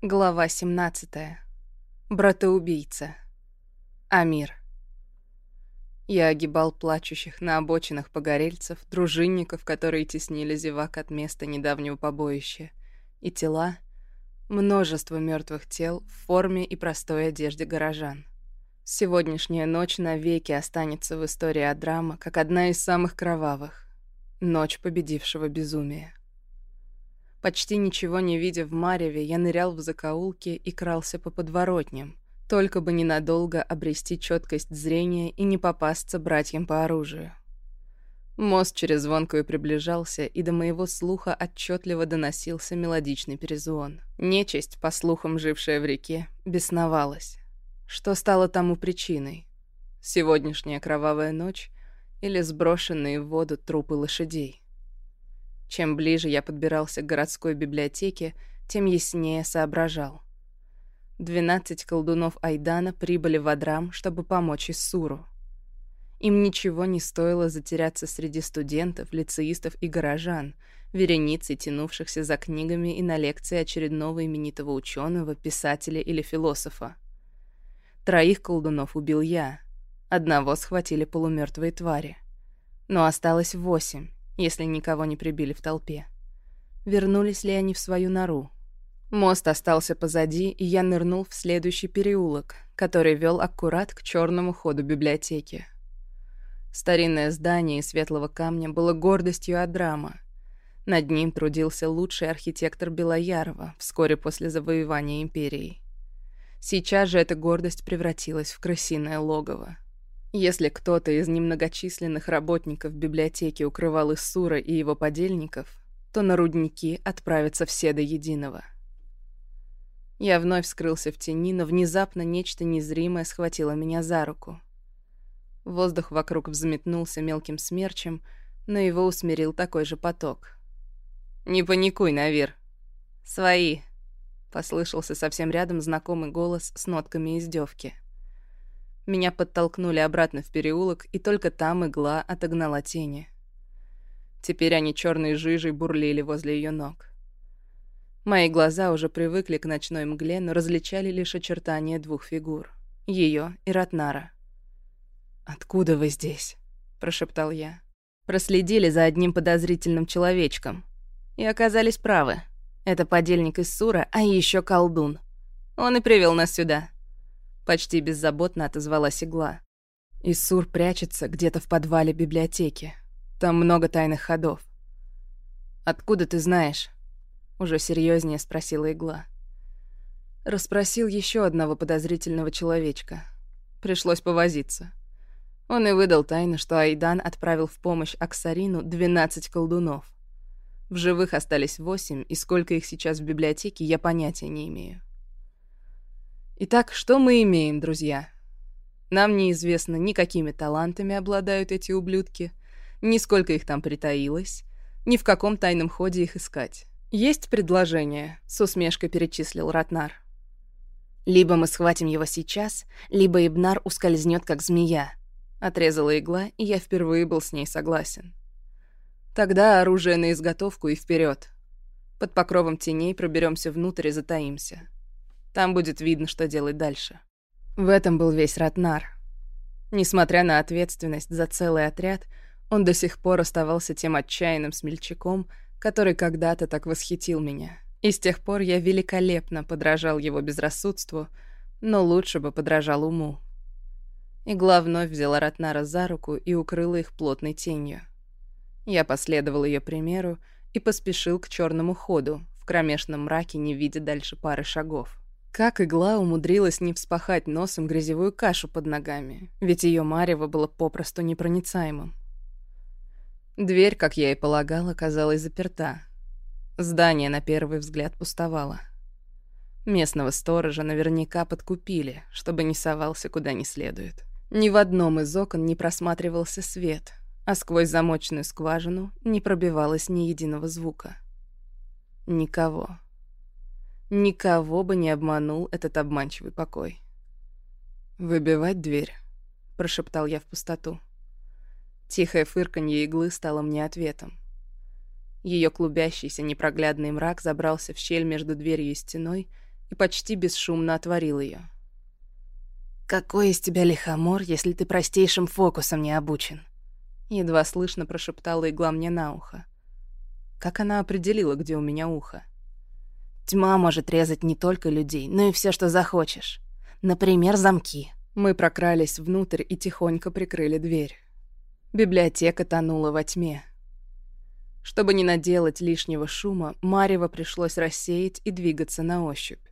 Глава 17. Братоубийца. Амир. Я огибал плачущих на обочинах погорельцев, дружинников, которые теснили зевак от места недавнего побоища, и тела, множество мертвых тел в форме и простой одежде горожан. Сегодняшняя ночь навеки останется в истории Адрама как одна из самых кровавых. Ночь победившего безумия. Почти ничего не видя в Мареве, я нырял в закоулки и крался по подворотням, только бы ненадолго обрести четкость зрения и не попасться братьям по оружию. Мост через звонкую приближался, и до моего слуха отчетливо доносился мелодичный перезвон. Нечисть, по слухам жившая в реке, бесновалась. Что стало тому причиной? Сегодняшняя кровавая ночь или сброшенные в воду трупы лошадей? Чем ближе я подбирался к городской библиотеке, тем яснее соображал. Двенадцать колдунов Айдана прибыли в Адрам, чтобы помочь Иссуру. Им ничего не стоило затеряться среди студентов, лицеистов и горожан, вереницей тянувшихся за книгами и на лекции очередного именитого ученого, писателя или философа. Троих колдунов убил я. Одного схватили полумертвые твари. Но осталось восемь, если никого не прибили в толпе. Вернулись ли они в свою нору? Мост остался позади, и я нырнул в следующий переулок, который вел аккурат к черному ходу библиотеки. Старинное здание из светлого камня было гордостью Адрама. Над ним трудился лучший архитектор Белоярова вскоре после завоевания империи. Сейчас же эта гордость превратилась в крысиное логово. Если кто-то из немногочисленных работников библиотеки укрывал Иссура и его подельников, то на рудники отправятся все до единого. Я вновь скрылся в тени, но внезапно нечто незримое схватило меня за руку. Воздух вокруг взметнулся мелким смерчем, но его усмирил такой же поток. «Не паникуй, Навир!» «Свои!» — послышался совсем рядом знакомый голос с нотками издевки. Меня подтолкнули обратно в переулок, и только там игла отогнала тени. Теперь они черной жижей бурлили возле ее ног. Мои глаза уже привыкли к ночной мгле, но различали лишь очертания двух фигур — ее и Ратнара. «Откуда вы здесь?» — прошептал я. Проследили за одним подозрительным человечком. И оказались правы. Это подельник из Сура, а еще колдун. Он и привел нас сюда. Почти беззаботно отозвалась игла. Иссур прячется где-то в подвале библиотеки. Там много тайных ходов. «Откуда ты знаешь?» Уже серьезнее спросила игла. Расспросил еще одного подозрительного человечка. Пришлось повозиться. Он и выдал тайну, что Айдан отправил в помощь Аксарину 12 колдунов. В живых остались восемь, и сколько их сейчас в библиотеке, я понятия не имею. Итак, что мы имеем, друзья? Нам неизвестно ни какими талантами обладают эти ублюдки, ни сколько их там притаилось, ни в каком тайном ходе их искать. Есть предложение, с усмешкой перечислил Ратнар. Либо мы схватим его сейчас, либо Ибнар ускользнет как змея. Отрезала игла, и я впервые был с ней согласен. Тогда оружие на изготовку и вперед. Под покровом теней проберемся внутрь и затаимся. Там будет видно, что делать дальше. В этом был весь Ратнар. Несмотря на ответственность за целый отряд, он до сих пор оставался тем отчаянным смельчаком, который когда-то так восхитил меня. И с тех пор я великолепно подражал его безрассудству, но лучше бы подражал уму. Игла вновь взяла Ратнара за руку и укрыла их плотной тенью. Я последовал ее примеру и поспешил к черному ходу, в кромешном мраке не видя дальше пары шагов. Как игла умудрилась не вспахать носом грязевую кашу под ногами, ведь ее марево было попросту непроницаемым. Дверь, как я и полагал, оказалась заперта. Здание на первый взгляд пустовало. Местного сторожа наверняка подкупили, чтобы не совался куда не следует. Ни в одном из окон не просматривался свет, а сквозь замочную скважину не пробивалось ни единого звука. Никого. Никого бы не обманул этот обманчивый покой. «Выбивать дверь», — прошептал я в пустоту. Тихое фырканье иглы стало мне ответом. Ее клубящийся непроглядный мрак забрался в щель между дверью и стеной и почти бесшумно отворил ее. «Какой из тебя лихомор, если ты простейшим фокусом не обучен?» Едва слышно прошептала игла мне на ухо. Как она определила, где у меня ухо? «Тьма может резать не только людей, но и все, что захочешь. Например, замки». Мы прокрались внутрь и тихонько прикрыли дверь. Библиотека тонула во тьме. Чтобы не наделать лишнего шума, Марева пришлось рассеять и двигаться на ощупь.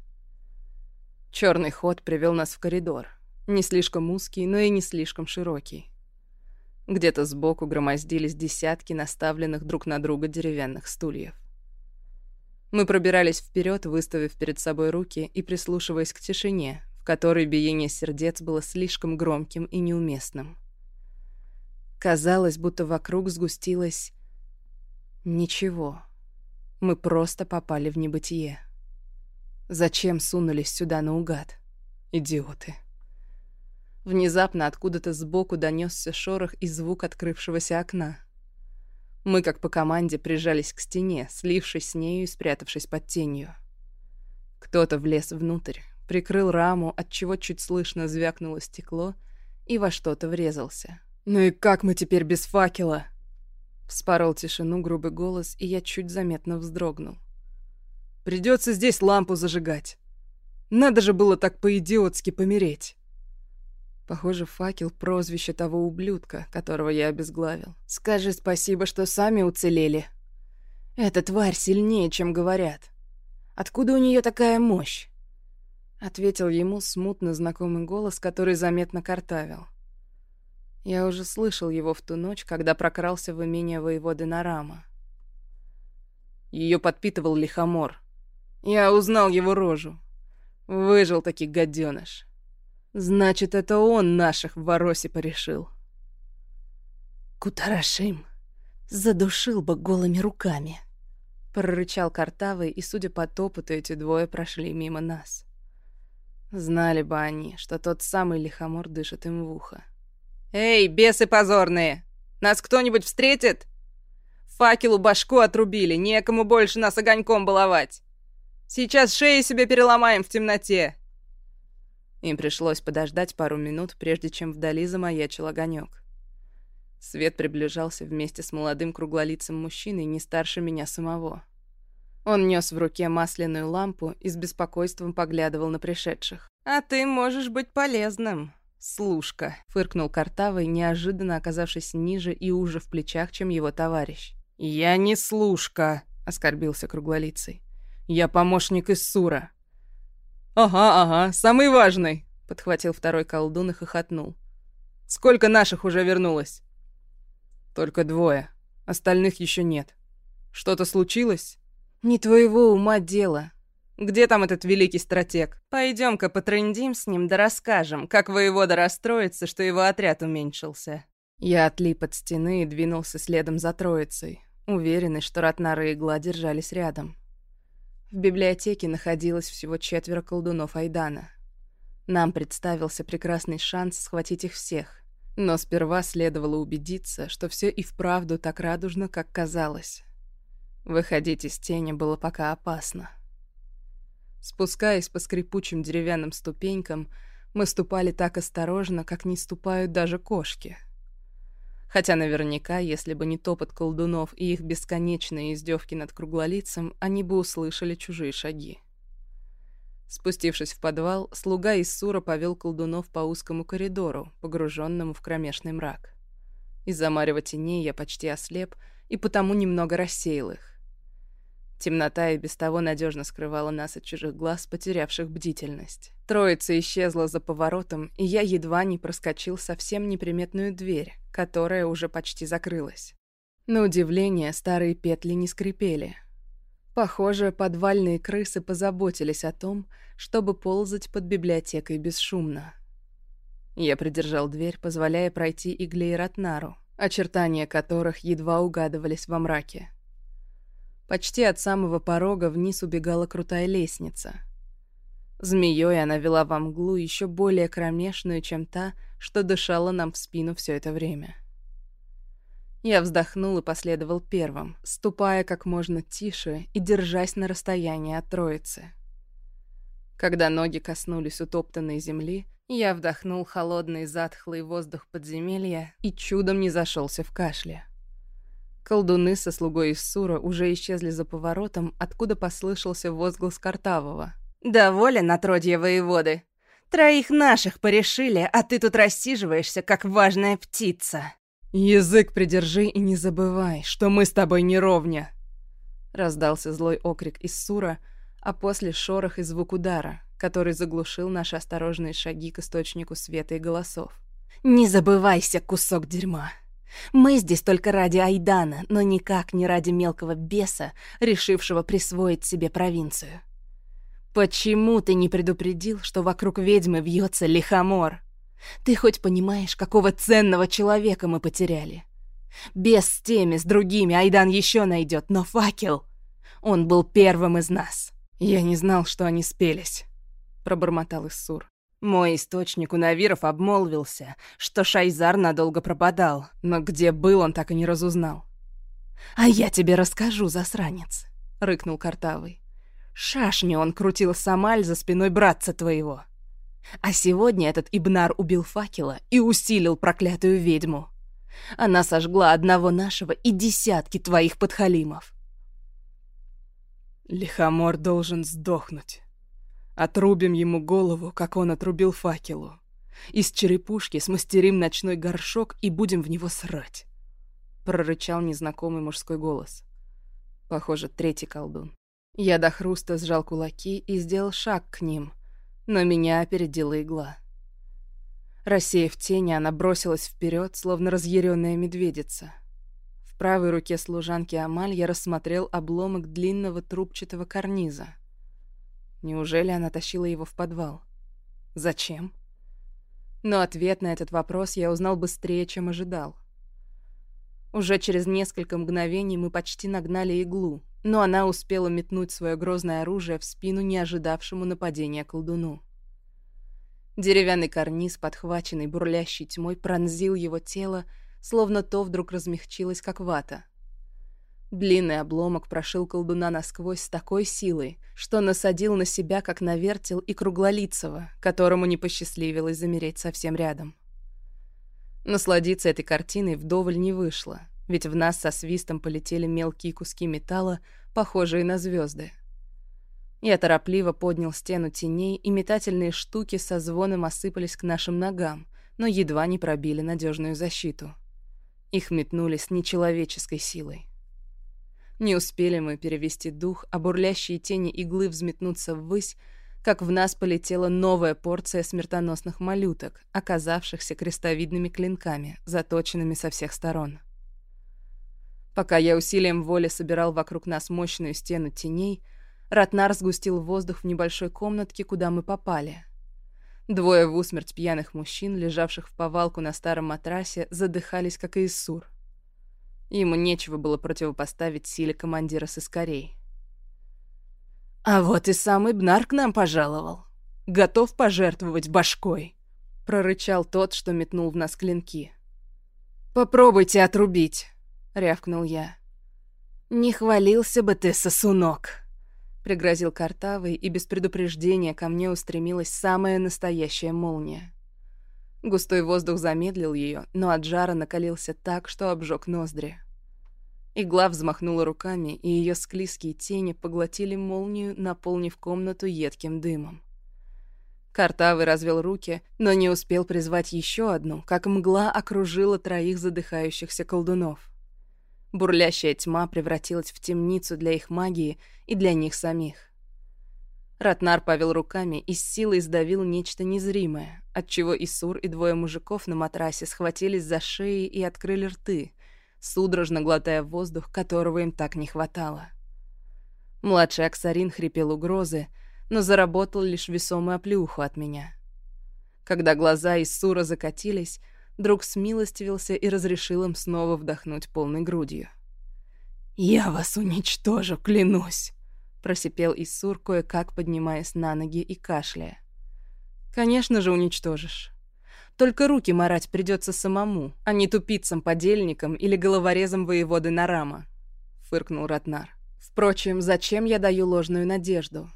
Черный ход привел нас в коридор. Не слишком узкий, но и не слишком широкий. Где-то сбоку громоздились десятки наставленных друг на друга деревянных стульев. Мы пробирались вперед, выставив перед собой руки и прислушиваясь к тишине, в которой биение сердец было слишком громким и неуместным. Казалось, будто вокруг сгустилось... Ничего. Мы просто попали в небытие. Зачем сунулись сюда наугад? Идиоты. Внезапно откуда-то сбоку донесся шорох и звук открывшегося окна. Мы, как по команде, прижались к стене, слившись с нею и спрятавшись под тенью. Кто-то влез внутрь, прикрыл раму, от чего чуть слышно звякнуло стекло и во что-то врезался. «Ну и как мы теперь без факела?» Вспорол тишину грубый голос, и я чуть заметно вздрогнул. «Придется здесь лампу зажигать. Надо же было так по-идиотски помереть». Похоже, факел — прозвище того ублюдка, которого я обезглавил. Скажи спасибо, что сами уцелели. Эта тварь сильнее, чем говорят. Откуда у нее такая мощь? Ответил ему смутно знакомый голос, который заметно картавил. Я уже слышал его в ту ночь, когда прокрался в имение воеводы Нарама. Ее подпитывал лихомор. Я узнал его рожу. Выжил таки гаденыш. Значит, это он наших в Воросе порешил. Кутарашим задушил бы голыми руками. Прорычал Картавый, и, судя по топоту, эти двое прошли мимо нас. Знали бы они, что тот самый лихомор дышит им в ухо. «Эй, бесы позорные! Нас кто-нибудь встретит?» Факелу башку отрубили, некому больше нас огоньком баловать. Сейчас шеи себе переломаем в темноте. Им пришлось подождать пару минут, прежде чем вдали замаячил огонек. Свет приближался вместе с молодым круглолицым мужчиной, не старше меня самого. Он нес в руке масляную лампу и с беспокойством поглядывал на пришедших. «А ты можешь быть полезным, служка», — фыркнул Картавый, неожиданно оказавшись ниже и уже в плечах, чем его товарищ. «Я не служка», — оскорбился круглолицый. «Я помощник из Сура. «Ага, ага, самый важный», — подхватил второй колдун и хохотнул. «Сколько наших уже вернулось?» «Только двое. Остальных еще нет. Что-то случилось?» «Не твоего ума дело. Где там этот великий стратег? Пойдем-ка потрындим с ним да расскажем, как воевода расстроится, что его отряд уменьшился». Я отлип от стены и двинулся следом за троицей, уверенный, что Ратнара и Игла держались рядом. В библиотеке находилось всего четверо колдунов Айдана. Нам представился прекрасный шанс схватить их всех. Но сперва следовало убедиться, что все и вправду так радужно, как казалось. Выходить из тени было пока опасно. Спускаясь по скрипучим деревянным ступенькам, мы ступали так осторожно, как не ступают даже кошки — Хотя наверняка, если бы не топот колдунов и их бесконечные издевки над круглолицем, они бы услышали чужие шаги. Спустившись в подвал, слуга из Сура повел колдунов по узкому коридору, погруженному в кромешный мрак. Из-за марева теней я почти ослеп и потому немного рассеял их. Темнота и без того надежно скрывала нас от чужих глаз, потерявших бдительность. Троица исчезла за поворотом, и я едва не проскочил совсем неприметную дверь, которая уже почти закрылась. На удивление, старые петли не скрипели. Похоже, подвальные крысы позаботились о том, чтобы ползать под библиотекой бесшумно. Я придержал дверь, позволяя пройти игле и Ратнару, очертания которых едва угадывались во мраке. Почти от самого порога вниз убегала крутая лестница. Змеей она вела во мглу еще более кромешную, чем та, что дышала нам в спину все это время. Я вздохнул и последовал первым, ступая как можно тише и держась на расстоянии от троицы. Когда ноги коснулись утоптанной земли, я вдохнул холодный затхлый воздух подземелья и чудом не зашелся в кашле. Колдуны со слугой из Сура уже исчезли за поворотом, откуда послышался возглас Картавого. «Доволен, отродье воеводы? Троих наших порешили, а ты тут рассиживаешься, как важная птица». «Язык придержи и не забывай, что мы с тобой не ровня!» Раздался злой окрик из Сура, а после шорох и звук удара, который заглушил наши осторожные шаги к источнику света и голосов. «Не забывайся, кусок дерьма!» Мы здесь только ради Айдана, но никак не ради мелкого беса, решившего присвоить себе провинцию. Почему ты не предупредил, что вокруг ведьмы вьется лихомор? Ты хоть понимаешь, какого ценного человека мы потеряли? Без с теми, с другими Айдан еще найдет, но факел... Он был первым из нас. Я не знал, что они спелись, пробормотал Иссур. Мой источник у Навиров обмолвился, что Шайзар надолго пропадал, но где был, он так и не разузнал. «А я тебе расскажу, засранец», — рыкнул Картавый. «Шашню он крутил Самаль за спиной братца твоего. А сегодня этот Ибнар убил факела и усилил проклятую ведьму. Она сожгла одного нашего и десятки твоих подхалимов. Лихомор должен сдохнуть. Отрубим ему голову, как он отрубил факелу. Из черепушки смастерим ночной горшок и будем в него срать. Прорычал незнакомый мужской голос. Похоже, третий колдун. Я до хруста сжал кулаки и сделал шаг к ним, но меня опередила игла. Рассеяв тени, она бросилась вперед, словно разъяренная медведица. В правой руке служанки Амаль я рассмотрел обломок длинного трубчатого карниза. Неужели она тащила его в подвал? Зачем? Но ответ на этот вопрос я узнал быстрее, чем ожидал. Уже через несколько мгновений мы почти нагнали иглу, но она успела метнуть свое грозное оружие в спину неожидавшему нападения колдуну. Деревянный карниз, подхваченный бурлящей тьмой, пронзил его тело, словно то вдруг размягчилось, как вата. Длинный обломок прошил колдуна насквозь с такой силой, что насадил на себя, как на вертел и круглолицего, которому не посчастливилось замереть совсем рядом. Насладиться этой картиной вдоволь не вышло, ведь в нас со свистом полетели мелкие куски металла, похожие на звезды. Я торопливо поднял стену теней, и метательные штуки со звоном осыпались к нашим ногам, но едва не пробили надежную защиту. Их метнули с нечеловеческой силой. Не успели мы перевести дух, а бурлящие тени иглы взметнуться ввысь, как в нас полетела новая порция смертоносных малюток, оказавшихся крестовидными клинками, заточенными со всех сторон. Пока я усилием воли собирал вокруг нас мощную стену теней, Ратнар сгустил воздух в небольшой комнатке, куда мы попали. Двое в усмерть пьяных мужчин, лежавших в повалку на старом матрасе, задыхались, как и Иссур. Ему нечего было противопоставить силе командира сыскарей. «А вот и самый Бнар к нам пожаловал. Готов пожертвовать башкой», — прорычал тот, что метнул в нас клинки. «Попробуйте отрубить», — рявкнул я. «Не хвалился бы ты, сосунок», пригрозил Картавый, и без предупреждения ко мне устремилась самая настоящая молния. Густой воздух замедлил ее, но от жара накалился так, что обжег ноздри. Игла взмахнула руками, и ее склизкие тени поглотили молнию, наполнив комнату едким дымом. Картавый развел руки, но не успел призвать еще одну, как мгла окружила троих задыхающихся колдунов. Бурлящая тьма превратилась в темницу для их магии и для них самих. Ратнар повел руками и с силой сдавил нечто незримое, отчего Исур и двое мужиков на матрасе схватились за шеи и открыли рты, судорожно глотая воздух, которого им так не хватало. Младший Аксарин хрипел угрозы, но заработал лишь весомую оплюху от меня. Когда глаза Исура закатились, друг смилостивился и разрешил им снова вдохнуть полной грудью. «Я вас уничтожу, клянусь!» — просипел Иссур, кое-как поднимаясь на ноги и кашляя. «Конечно же уничтожишь. Только руки марать придется самому, а не тупицам-подельникам или головорезам воеводы Нарама», — фыркнул Ратнар. «Впрочем, зачем я даю ложную надежду?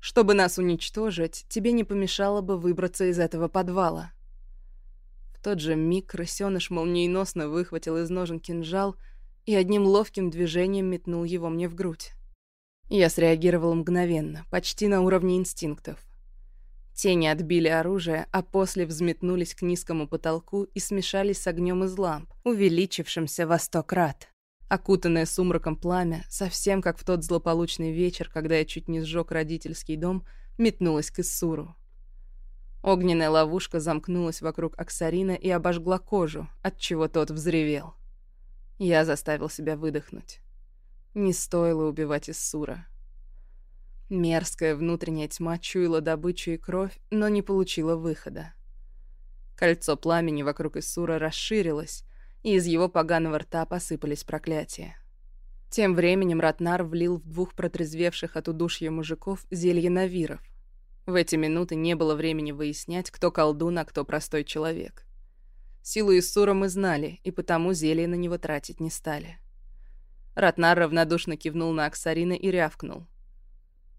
Чтобы нас уничтожить, тебе не помешало бы выбраться из этого подвала. В тот же миг крысёныш молниеносно выхватил из ножен кинжал и одним ловким движением метнул его мне в грудь. Я среагировал мгновенно, почти на уровне инстинктов. Тени отбили оружие, а после взметнулись к низкому потолку и смешались с огнем из ламп, увеличившимся во сто крат. Окутанное сумраком пламя, совсем как в тот злополучный вечер, когда я чуть не сжег родительский дом, метнулось к Иссуру. Огненная ловушка замкнулась вокруг Аксарина и обожгла кожу, отчего тот взревел. Я заставил себя выдохнуть. Не стоило убивать Иссура. Мерзкая внутренняя тьма чуяла добычу и кровь, но не получила выхода. Кольцо пламени вокруг Иссура расширилось, и из его поганого рта посыпались проклятия. Тем временем Ратнар влил в двух протрезвевших от удушья мужиков зелье навиров. В эти минуты не было времени выяснять, кто колдун, а кто простой человек. Силу Иссура мы знали, и потому зелье на него тратить не стали. Ратнар равнодушно кивнул на Аксарина и рявкнул.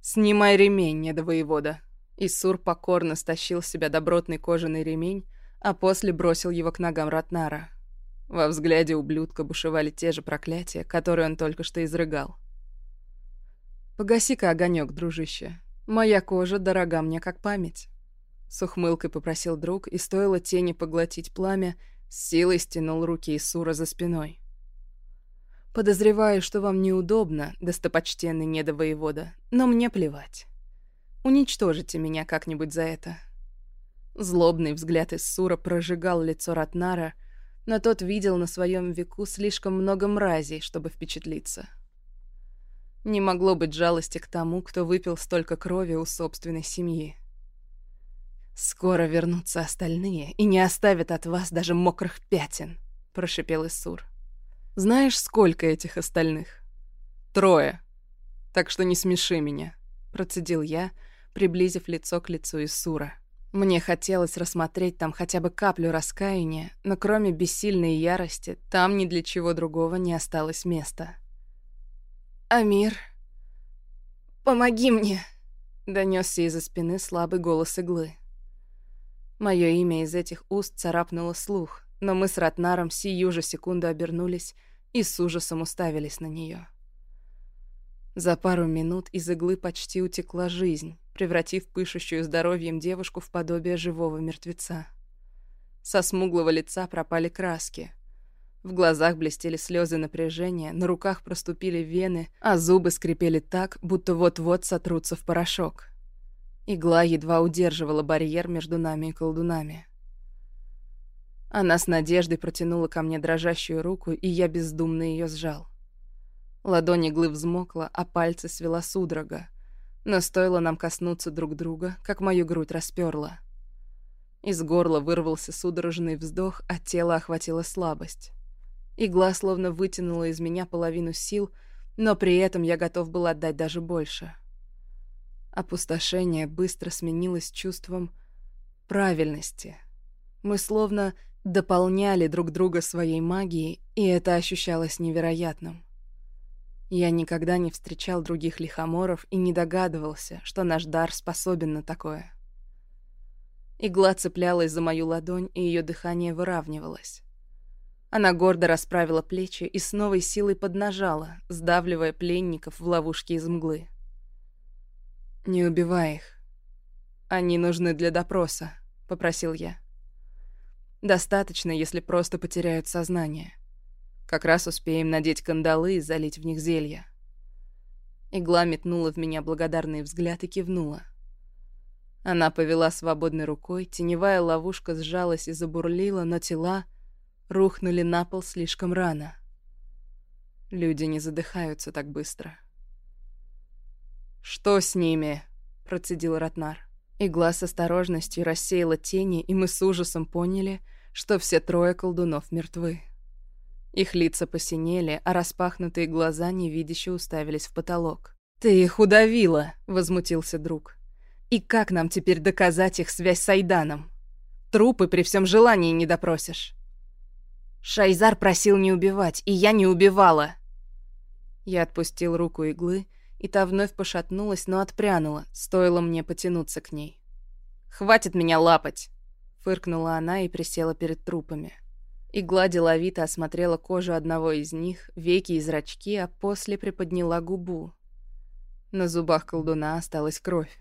«Снимай ремень, недовоевода». Иссур покорно стащил с себя добротный кожаный ремень, а после бросил его к ногам Ратнара. Во взгляде ублюдка бушевали те же проклятия, которые он только что изрыгал. «Погаси-ка огонек, дружище. Моя кожа дорога мне как память». С ухмылкой попросил друг, и стоило тени поглотить пламя, с силой стянул руки Исура за спиной. Подозреваю, что вам неудобно, достопочтенный недовоевода, но мне плевать. Уничтожите меня как-нибудь за это. Злобный взгляд из Сура прожигал лицо Ратнара, но тот видел на своем веку слишком много мразей, чтобы впечатлиться. Не могло быть жалости к тому, кто выпил столько крови у собственной семьи. «Скоро вернутся остальные и не оставят от вас даже мокрых пятен», — прошипел Исур. Знаешь, сколько этих остальных? Трое. Так что не смеши меня, процедил я, приблизив лицо к лицу Исура. Мне хотелось рассмотреть там хотя бы каплю раскаяния, но кроме бессильной ярости, там ни для чего другого не осталось места. «Амир, помоги мне!» — донесся из-за спины слабый голос иглы. Мое имя из этих уст царапнуло слух, но мы с Ратнаром сию же секунду обернулись и с ужасом уставились на нее. За пару минут из иглы почти утекла жизнь, превратив пышущую здоровьем девушку в подобие живого мертвеца. Со смуглого лица пропали краски. В глазах блестели слезы напряжения, на руках проступили вены, а зубы скрипели так, будто вот-вот сотрутся в порошок. Игла едва удерживала барьер между нами и колдунами. Она с надеждой протянула ко мне дрожащую руку, и я бездумно ее сжал. Ладонь иглы взмокла, а пальцы свела судорога. Но стоило нам коснуться друг друга, как мою грудь расперла. Из горла вырвался судорожный вздох, а тело охватила слабость. Игла словно вытянула из меня половину сил, но при этом я готов был отдать даже больше. Опустошение быстро сменилось чувством правильности. Мы словно дополняли друг друга своей магией, и это ощущалось невероятным. Я никогда не встречал других лихоморов и не догадывался, что наш дар способен на такое. Игла цеплялась за мою ладонь, и ее дыхание выравнивалось. Она гордо расправила плечи и с новой силой поднажала, сдавливая пленников в ловушке из мглы. «Не убивай их. Они нужны для допроса», — попросил я. Достаточно, если просто потеряют сознание. Как раз успеем надеть кандалы и залить в них зелья. Игла метнула в меня благодарный взгляд и кивнула. Она повела свободной рукой, теневая ловушка сжалась и забурлила, но тела рухнули на пол слишком рано. Люди не задыхаются так быстро. «Что с ними?» — процедил Ратнар. Игла с осторожностью рассеяла тени, и мы с ужасом поняли, что все трое колдунов мертвы. Их лица посинели, а распахнутые глаза невидяще уставились в потолок. «Ты их удавила!» — возмутился друг. «И как нам теперь доказать их связь с Айданом? Трупы при всем желании не допросишь». «Шайзар просил не убивать, и я не убивала!» Я отпустил руку иглы и та вновь пошатнулась, но отпрянула, стоило мне потянуться к ней. «Хватит меня лапать!» — фыркнула она и присела перед трупами. Игла деловито осмотрела кожу одного из них, веки и зрачки, а после приподняла губу. На зубах колдуна осталась кровь.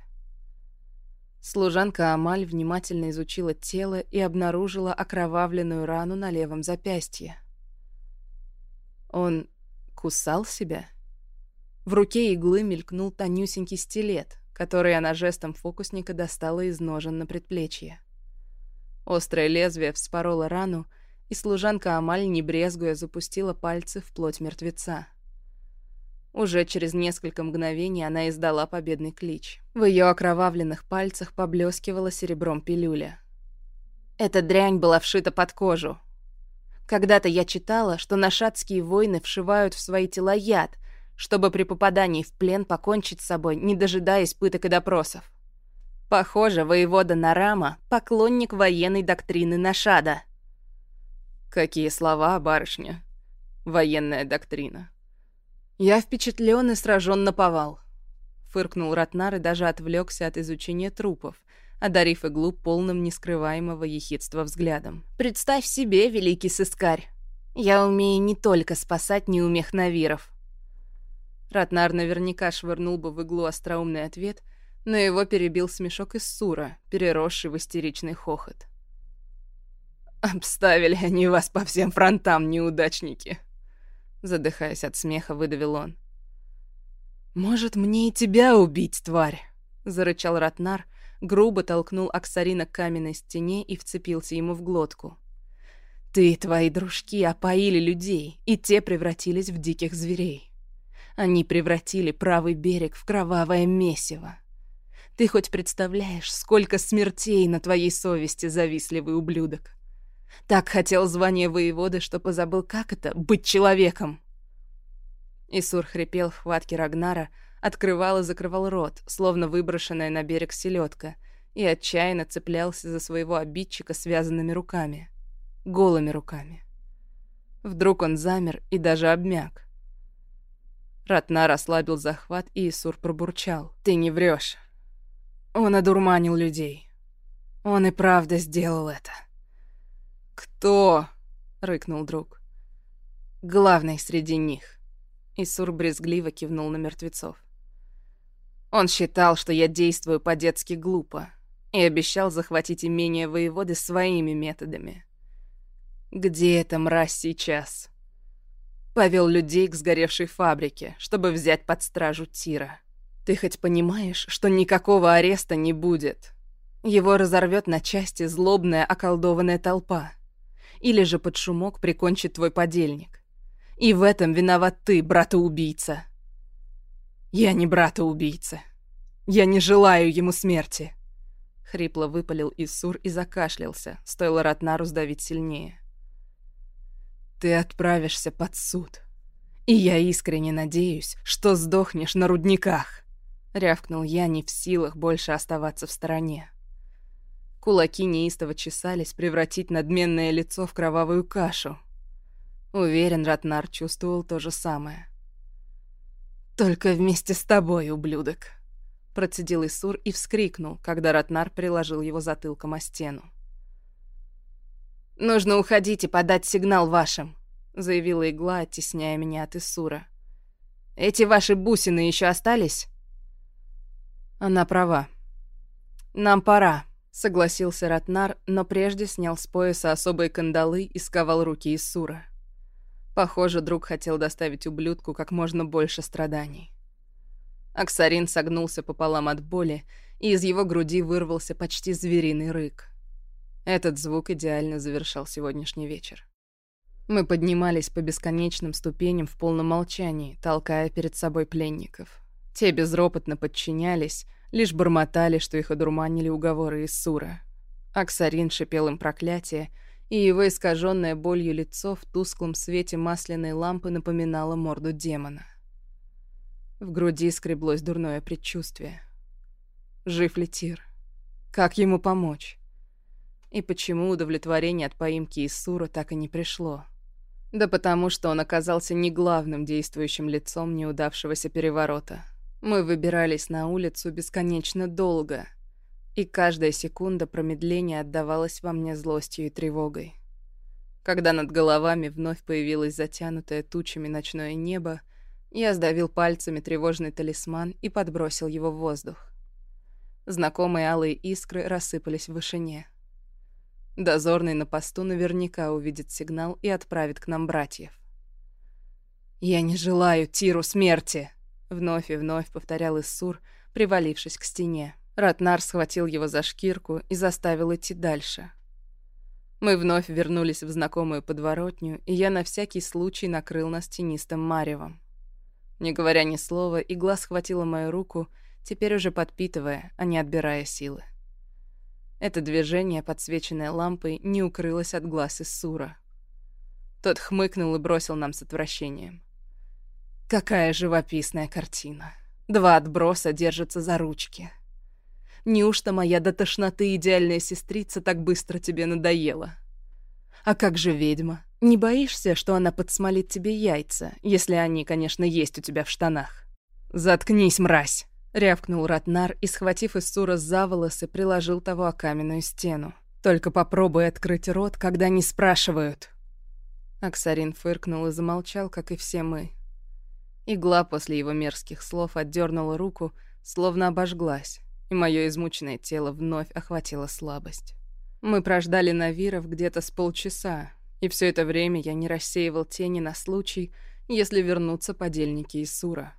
Служанка Амаль внимательно изучила тело и обнаружила окровавленную рану на левом запястье. Он кусал себя? В руке иглы мелькнул тонюсенький стилет, который она жестом фокусника достала из ножен на предплечье. Острое лезвие вспороло рану, и служанка Амаль, не брезгуя, запустила пальцы в плоть мертвеца. Уже через несколько мгновений она издала победный клич. В ее окровавленных пальцах поблескивала серебром пилюля. Эта дрянь была вшита под кожу. Когда-то я читала, что нашатские воины вшивают в свои тела яд, чтобы при попадании в плен покончить с собой, не дожидаясь пыток и допросов. Похоже, воевода Нарама — поклонник военной доктрины Нашада. Какие слова, барышня. Военная доктрина. «Я впечатлен и сражен на повал», — фыркнул Ратнар и даже отвлекся от изучения трупов, одарив иглу полным нескрываемого ехидства взглядом. «Представь себе, великий сыскарь, я умею не только спасать неумех навиров». Ратнар наверняка швырнул бы в иглу остроумный ответ, но его перебил смешок из Сура, переросший в истеричный хохот. «Обставили они вас по всем фронтам, неудачники!» Задыхаясь от смеха, выдавил он. «Может, мне и тебя убить, тварь?» Зарычал Ратнар, грубо толкнул Аксарина к каменной стене и вцепился ему в глотку. «Ты и твои дружки опоили людей, и те превратились в диких зверей. Они превратили правый берег в кровавое месиво. Ты хоть представляешь, сколько смертей на твоей совести, завистливый ублюдок? Так хотел звание воеводы, что позабыл, как это — быть человеком. Исур хрипел в хватке Рагнара, открывал и закрывал рот, словно выброшенная на берег селедка, и отчаянно цеплялся за своего обидчика связанными руками. Голыми руками. Вдруг он замер и даже обмяк. Ратнар ослабил захват, и Исур пробурчал. «Ты не врешь. Он одурманил людей. Он и правда сделал это». «Кто?» — рыкнул друг. «Главный среди них». Исур брезгливо кивнул на мертвецов. Он считал, что я действую по-детски глупо, и обещал захватить имение воеводы своими методами. Где эта мразь сейчас? Повел людей к сгоревшей фабрике, чтобы взять под стражу Тира. Ты хоть понимаешь, что никакого ареста не будет? Его разорвет на части злобная околдованная толпа или же под шумок прикончит твой подельник. И в этом виноват ты, брата-убийца. Я не брата-убийца. Я не желаю ему смерти. Хрипло выпалил Исур и закашлялся, стоило Ратнару сдавить сильнее. Ты отправишься под суд. И я искренне надеюсь, что сдохнешь на рудниках. Рявкнул я, не в силах больше оставаться в стороне. Кулаки неистово чесались превратить надменное лицо в кровавую кашу. Уверен, Ратнар чувствовал то же самое. «Только вместе с тобой, ублюдок!» Процедил Исур и вскрикнул, когда Ратнар приложил его затылком о стену. «Нужно уходить и подать сигнал вашим», — заявила игла, оттесняя меня от Исура. «Эти ваши бусины еще остались?» Она права. «Нам пора», Согласился Ратнар, но прежде снял с пояса особые кандалы и сковал руки Исура. Похоже, друг хотел доставить ублюдку как можно больше страданий. Аксарин согнулся пополам от боли, и из его груди вырвался почти звериный рык. Этот звук идеально завершал сегодняшний вечер. Мы поднимались по бесконечным ступеням в полном молчании, толкая перед собой пленников. Те безропотно подчинялись, лишь бормотали, что их одурманили уговоры из Сура. Аксарин шипел им проклятие, и его искаженное болью лицо в тусклом свете масляной лампы напоминало морду демона. В груди скреблось дурное предчувствие. Жив ли Тир? Как ему помочь? И почему удовлетворение от поимки Исура так и не пришло? Да потому что он оказался не главным действующим лицом неудавшегося переворота — Мы выбирались на улицу бесконечно долго, и каждая секунда промедления отдавалась во мне злостью и тревогой. Когда над головами вновь появилось затянутое тучами ночное небо, я сдавил пальцами тревожный талисман и подбросил его в воздух. Знакомые алые искры рассыпались в вышине. Дозорный на посту наверняка увидит сигнал и отправит к нам братьев. «Я не желаю Тиру смерти!» — вновь и вновь повторял Иссур, привалившись к стене. Ратнар схватил его за шкирку и заставил идти дальше. Мы вновь вернулись в знакомую подворотню, и я на всякий случай накрыл нас тенистым маревом. Не говоря ни слова, игла схватила мою руку, теперь уже подпитывая, а не отбирая силы. Это движение, подсвеченное лампой, не укрылось от глаз Иссура. Тот хмыкнул и бросил нам с отвращением. Какая живописная картина. Два отброса держатся за ручки. Неужто моя до тошноты идеальная сестрица так быстро тебе надоела? А как же ведьма? Не боишься, что она подсмолит тебе яйца, если они, конечно, есть у тебя в штанах? Заткнись, мразь! Рявкнул Ратнар и, схватив Иссура за волосы, приложил того о каменную стену. «Только попробуй открыть рот, когда не спрашивают!» Аксарин фыркнул и замолчал, как и все мы. Игла после его мерзких слов отдернула руку, словно обожглась, и мое измученное тело вновь охватила слабость. Мы прождали Навиров где-то с полчаса, и все это время я не рассеивал тени на случай, если вернутся подельники из Сура.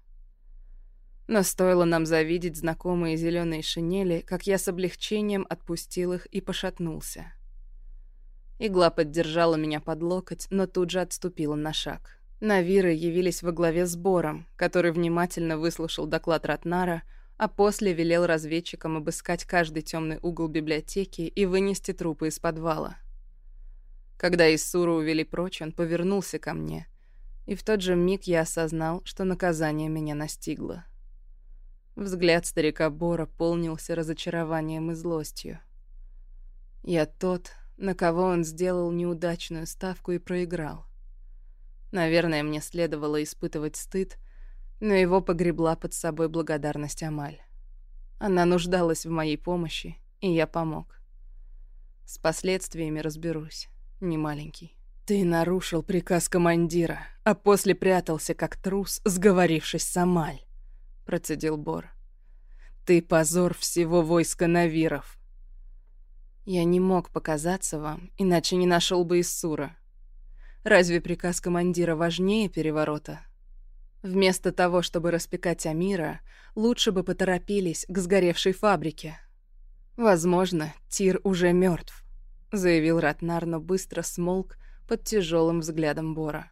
Но стоило нам завидеть знакомые зеленые шинели, как я с облегчением отпустил их и пошатнулся. Игла поддержала меня под локоть, но тут же отступила на шаг. Навиры явились во главе сбором, который внимательно выслушал доклад Ратнара, а после велел разведчикам обыскать каждый темный угол библиотеки и вынести трупы из подвала. Когда Иссуру увели прочь, он повернулся ко мне, и в тот же миг я осознал, что наказание меня настигло. Взгляд старика Бора полнился разочарованием и злостью. Я тот, на кого он сделал неудачную ставку и проиграл. Наверное, мне следовало испытывать стыд, но его погребла под собой благодарность Амаль. Она нуждалась в моей помощи, и я помог. С последствиями разберусь, не маленький. Ты нарушил приказ командира, а после прятался как трус, сговорившись с Амаль, процедил Бор. Ты позор всего войска Навиров. Я не мог показаться вам, иначе не нашел бы Иссура. Разве приказ командира важнее переворота? Вместо того, чтобы распекать Амира, лучше бы поторопились к сгоревшей фабрике. Возможно, Тир уже мертв, заявил Ратнар, но быстро смолк под тяжелым взглядом Бора.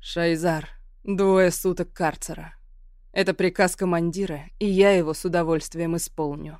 Шайзар, двое суток карцера. Это приказ командира, и я его с удовольствием исполню.